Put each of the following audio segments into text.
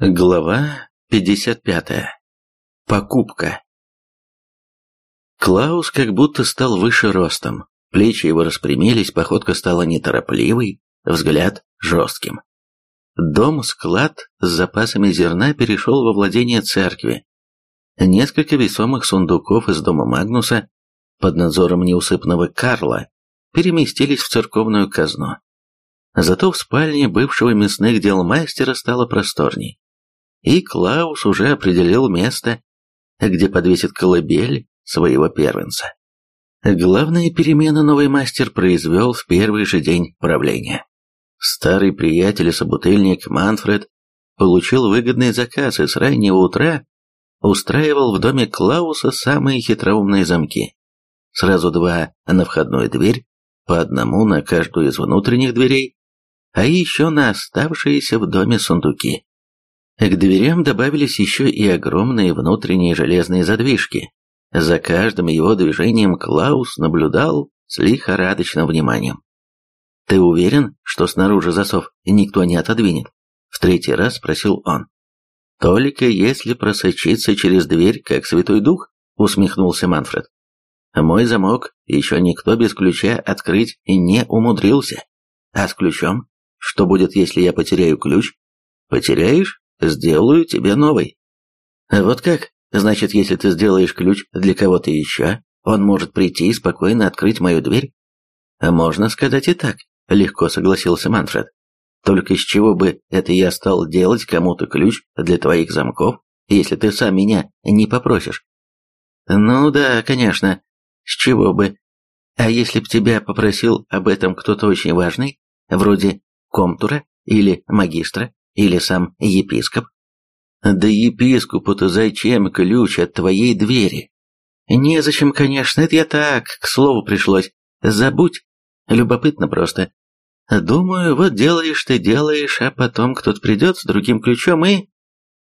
Глава 55. Покупка. Клаус как будто стал выше ростом. Плечи его распрямились, походка стала неторопливой, взгляд жестким. Дом-склад с запасами зерна перешел во владение церкви. Несколько весомых сундуков из дома Магнуса под надзором неусыпного Карла переместились в церковную казну. Зато в спальне бывшего мясных дел мастера стало просторней и Клаус уже определил место, где подвесит колыбель своего первенца. Главные перемены новый мастер произвел в первый же день правления. Старый приятель и собутыльник Манфред получил выгодный заказ и с раннего утра устраивал в доме Клауса самые хитроумные замки. Сразу два на входную дверь, по одному на каждую из внутренних дверей, а еще на оставшиеся в доме сундуки. К дверям добавились еще и огромные внутренние железные задвижки. За каждым его движением Клаус наблюдал с лихорадочным вниманием. «Ты уверен, что снаружи засов никто не отодвинет?» В третий раз спросил он. «Только если просочиться через дверь, как Святой Дух», усмехнулся Манфред. «Мой замок еще никто без ключа открыть не умудрился. А с ключом? Что будет, если я потеряю ключ? Потеряешь? Сделаю тебе новый. Вот как? Значит, если ты сделаешь ключ для кого-то еще, он может прийти и спокойно открыть мою дверь? Можно сказать и так, легко согласился Манфред. Только с чего бы это я стал делать кому-то ключ для твоих замков, если ты сам меня не попросишь? Ну да, конечно, с чего бы. А если б тебя попросил об этом кто-то очень важный, вроде комтура или магистра, или сам епископ? Да епископу-то зачем ключ от твоей двери? Незачем, конечно, это я так, к слову пришлось. Забудь. Любопытно просто. Думаю, вот делаешь ты, делаешь, а потом кто-то придет с другим ключом и...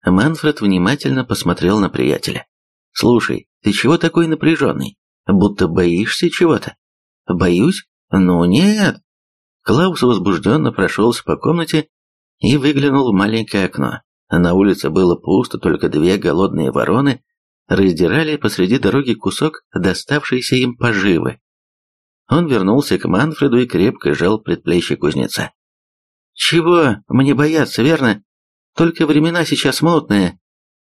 Манфред внимательно посмотрел на приятеля. «Слушай, ты чего такой напряженный? Будто боишься чего-то?» «Боюсь? Ну нет». Клаус возбужденно прошелся по комнате и выглянул в маленькое окно. На улице было пусто, только две голодные вороны раздирали посреди дороги кусок доставшейся им поживы. Он вернулся к Манфреду и крепко сжал предплечье кузнеца. «Чего мне бояться, верно? Только времена сейчас мутные.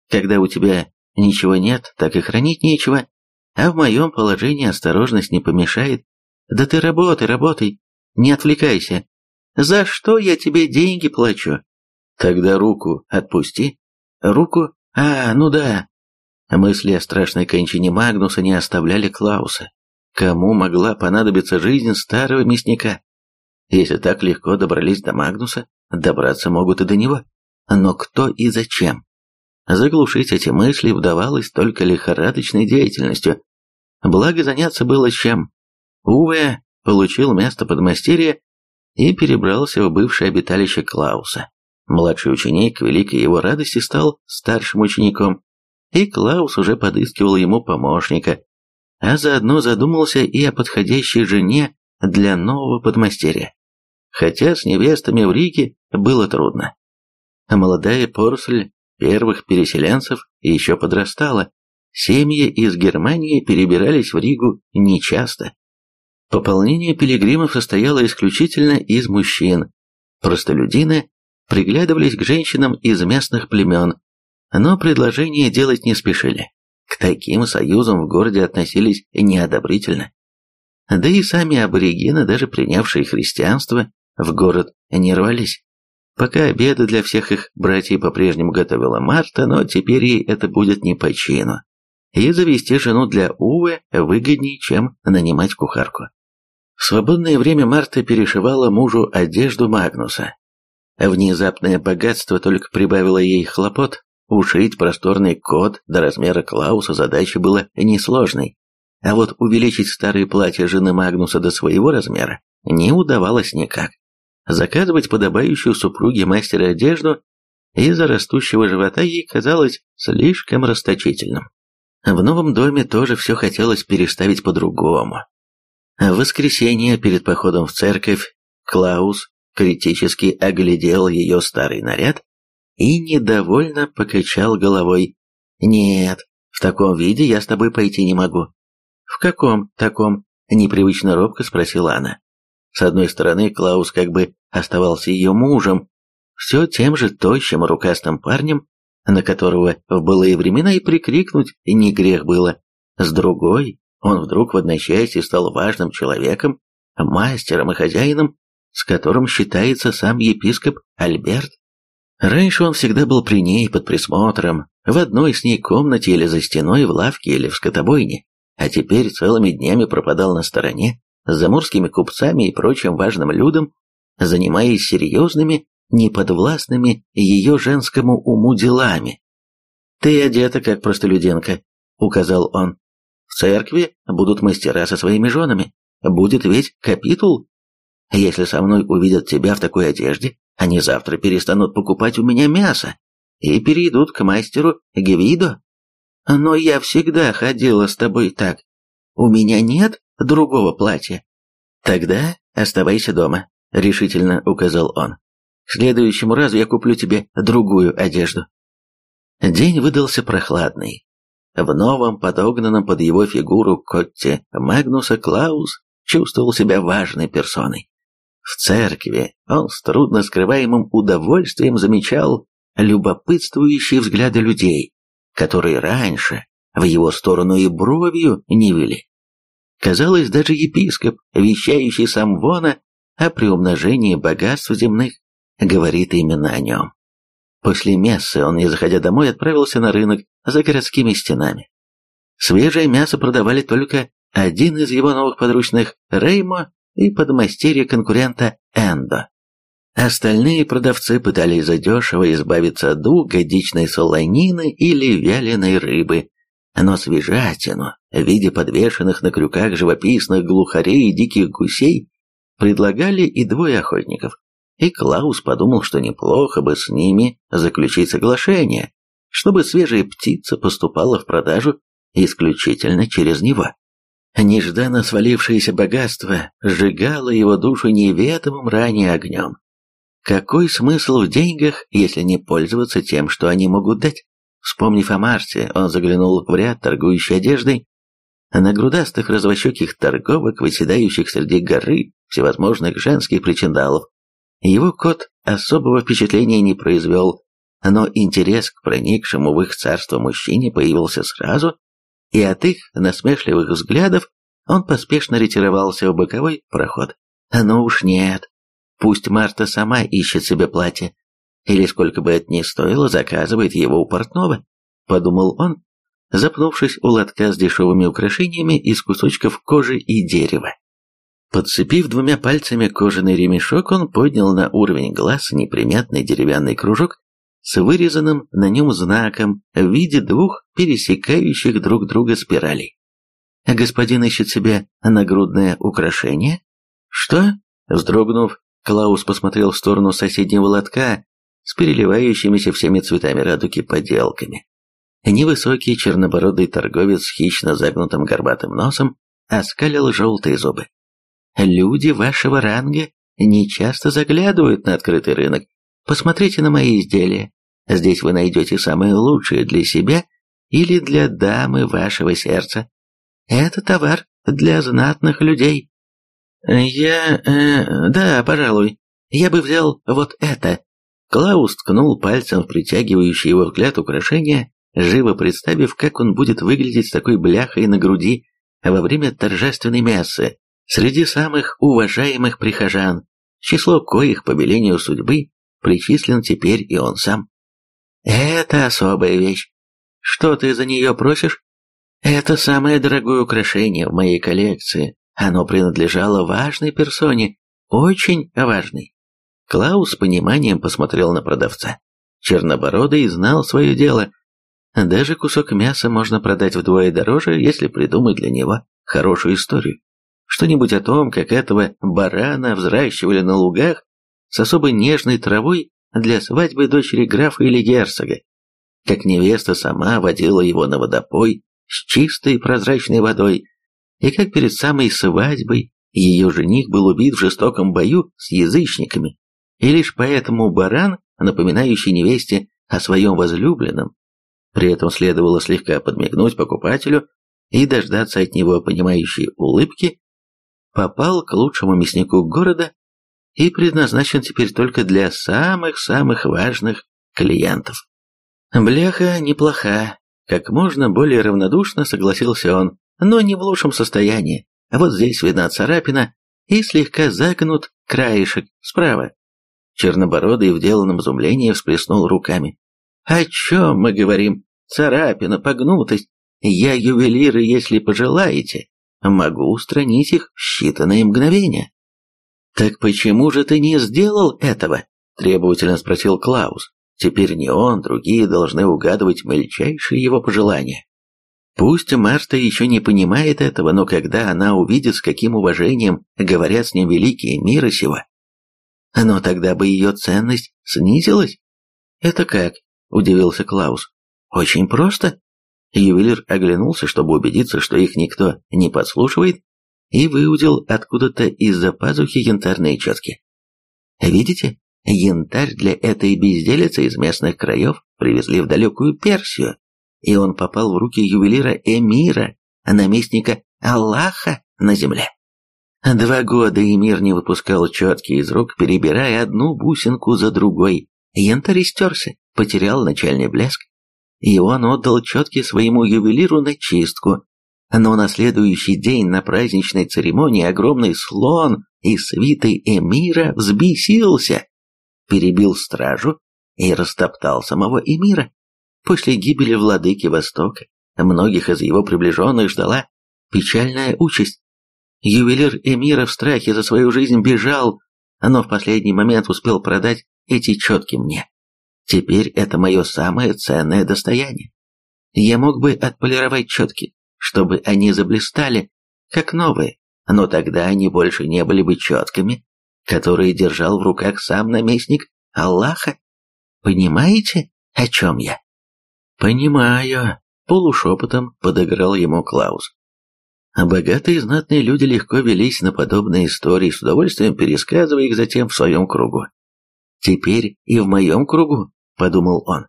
Когда у тебя ничего нет, так и хранить нечего. А в моем положении осторожность не помешает. Да ты работай, работай, не отвлекайся. За что я тебе деньги плачу? Тогда руку отпусти. Руку? А, ну да. Мысли о страшной кончине Магнуса не оставляли Клауса. Кому могла понадобиться жизнь старого мясника? Если так легко добрались до Магнуса, добраться могут и до него. Но кто и зачем? Заглушить эти мысли вдавалось только лихорадочной деятельностью. Благо заняться было чем. Уве получил место подмастерья и перебрался в бывшее обиталище Клауса. Младший ученик, к великой его радости, стал старшим учеником, и Клаус уже подыскивал ему помощника, а заодно задумался и о подходящей жене для нового подмастерья. Хотя с невестами в Риге было трудно. Молодая порсль первых переселенцев еще подрастала, семьи из Германии перебирались в Ригу нечасто. Пополнение пилигримов состояло исключительно из мужчин. Простолюдины приглядывались к женщинам из местных племен, но предложение делать не спешили. К таким союзам в городе относились неодобрительно. Да и сами аборигены, даже принявшие христианство, в город не рвались. Пока обеды для всех их братьев по-прежнему готовила Марта, но теперь ей это будет не по чину. И завести жену для Увы выгоднее, чем нанимать кухарку. В свободное время Марта перешивала мужу одежду Магнуса. Внезапное богатство только прибавило ей хлопот. Ушить просторный кот до размера Клауса задача была несложной. А вот увеличить старые платья жены Магнуса до своего размера не удавалось никак. Заказывать подобающую супруге мастера одежду из-за растущего живота ей казалось слишком расточительным. В новом доме тоже все хотелось переставить по-другому. В воскресенье перед походом в церковь Клаус критически оглядел ее старый наряд и недовольно покачал головой. «Нет, в таком виде я с тобой пойти не могу». «В каком таком?» – непривычно робко спросила она. С одной стороны, Клаус как бы оставался ее мужем, все тем же тощим рукастым парнем, на которого в былые времена и прикрикнуть не грех было. С другой, он вдруг в одночасье стал важным человеком, мастером и хозяином, с которым считается сам епископ Альберт. Раньше он всегда был при ней под присмотром, в одной с ней комнате или за стеной, в лавке или в скотобойне, а теперь целыми днями пропадал на стороне, с заморскими купцами и прочим важным людом, занимаясь серьезными, неподвластными ее женскому уму делами. «Ты одета как простолюдинка», — указал он. «В церкви будут мастера со своими женами. Будет ведь капитул. Если со мной увидят тебя в такой одежде, они завтра перестанут покупать у меня мясо и перейдут к мастеру Гевидо. Но я всегда ходила с тобой так. У меня нет другого платья. Тогда оставайся дома, решительно указал он. К следующему разу я куплю тебе другую одежду. День выдался прохладный. В новом, подогнанном под его фигуру котте Магнуса Клаус чувствовал себя важной персоной. В церкви он с трудно скрываемым удовольствием замечал любопытствующие взгляды людей, которые раньше в его сторону и бровью не вели. Казалось, даже епископ, вещающий сам Вона о приумножении богатств земных, говорит именно о нем. После мессы он, не заходя домой, отправился на рынок за городскими стенами. Свежее мясо продавали только один из его новых подручных Реймо и подмастерье конкурента Эндо. Остальные продавцы пытались задешево избавиться от дуга, дичной солонины или вяленой рыбы, но свежатину в виде подвешенных на крюках живописных глухарей и диких гусей предлагали и двое охотников. И Клаус подумал, что неплохо бы с ними заключить соглашение, чтобы свежая птица поступала в продажу исключительно через него. Нежданно свалившееся богатство сжигало его душу неведомым ранее огнем. Какой смысл в деньгах, если не пользоваться тем, что они могут дать? Вспомнив о Марсе, он заглянул в ряд торгующей одеждой. На грудастых развощеких торговок, выседающих среди горы всевозможных женских причиндалов, его кот особого впечатления не произвел, но интерес к проникшему в их царство мужчине появился сразу, и от их насмешливых взглядов он поспешно ретировался в боковой проход. Ну уж нет, пусть Марта сама ищет себе платье, или сколько бы это ни стоило, заказывает его у портного, подумал он, запнувшись у лотка с дешевыми украшениями из кусочков кожи и дерева. Подцепив двумя пальцами кожаный ремешок, он поднял на уровень глаз неприметный деревянный кружок с вырезанным на нем знаком в виде двух пересекающих друг друга спиралей. «Господин ищет себе нагрудное украшение?» «Что?» Вздрогнув, Клаус посмотрел в сторону соседнего лотка с переливающимися всеми цветами радуги поделками. Невысокий чернобородый торговец с хищно загнутым горбатым носом оскалил желтые зубы. Люди вашего ранга не часто заглядывают на открытый рынок. Посмотрите на мои изделия. Здесь вы найдете самое лучшее для себя или для дамы вашего сердца. Это товар для знатных людей. Я... Э, да, пожалуй. Я бы взял вот это. Клаус ткнул пальцем в притягивающий его взгляд украшение, живо представив, как он будет выглядеть с такой бляхой на груди во время торжественной мессы среди самых уважаемых прихожан, число коих по велению судьбы причислен теперь и он сам. Это особая вещь. Что ты за нее просишь? Это самое дорогое украшение в моей коллекции. Оно принадлежало важной персоне, очень важной. Клаус с пониманием посмотрел на продавца. Чернобородый знал свое дело. Даже кусок мяса можно продать вдвое дороже, если придумать для него хорошую историю. Что-нибудь о том, как этого барана взращивали на лугах с особо нежной травой для свадьбы дочери графа или герцога, как невеста сама водила его на водопой с чистой прозрачной водой, и как перед самой свадьбой ее жених был убит в жестоком бою с язычниками, и лишь поэтому баран напоминающий невесте о своем возлюбленном. При этом следовало слегка подмигнуть покупателю и дождаться от него понимающей улыбки, попал к лучшему мяснику города и предназначен теперь только для самых-самых важных клиентов. Бляха неплоха, как можно более равнодушно согласился он, но не в лучшем состоянии. Вот здесь видна царапина и слегка загнут краешек справа. Чернобородый в деланном изумлении всплеснул руками. «О чем мы говорим? Царапина, погнутость. Я ювелир, и если пожелаете, могу устранить их в считанные мгновения». «Так почему же ты не сделал этого?» – требовательно спросил Клаус. Теперь не он, другие должны угадывать мельчайшие его пожелания. Пусть Марта еще не понимает этого, но когда она увидит, с каким уважением говорят с ним великие мира сего, но тогда бы ее ценность снизилась. Это как? Удивился Клаус. Очень просто. Ювелир оглянулся, чтобы убедиться, что их никто не подслушивает, и выудил откуда-то из-за пазухи янтарные четки. Видите, Янтарь для этой безделицы из местных краев привезли в далекую Персию, и он попал в руки ювелира Эмира, наместника Аллаха на земле. Два года Эмир не выпускал четки из рук, перебирая одну бусинку за другой. Янтарь истерся, потерял начальный блеск, и он отдал четки своему ювелиру на чистку. Но на следующий день на праздничной церемонии огромный слон из свиты Эмира взбесился перебил стражу и растоптал самого эмира. После гибели владыки Востока многих из его приближенных ждала печальная участь. Ювелир эмира в страхе за свою жизнь бежал, но в последний момент успел продать эти четки мне. Теперь это мое самое ценное достояние. Я мог бы отполировать четки, чтобы они заблистали, как новые, но тогда они больше не были бы четками, которые держал в руках сам наместник Аллаха. Понимаете, о чем я? Понимаю, полушепотом подыграл ему Клаус. Богатые и знатные люди легко велись на подобные истории, с удовольствием пересказывая их затем в своем кругу. «Теперь и в моем кругу», — подумал он.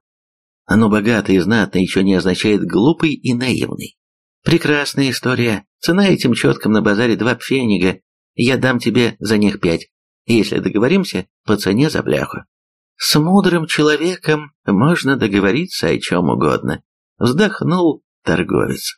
Но богатый и знатный еще не означает глупый и наивный. Прекрасная история. Цена этим четкам на базаре два пфенига. Я дам тебе за них пять если договоримся по цене за бляху. С мудрым человеком можно договориться о чем угодно, вздохнул торговец.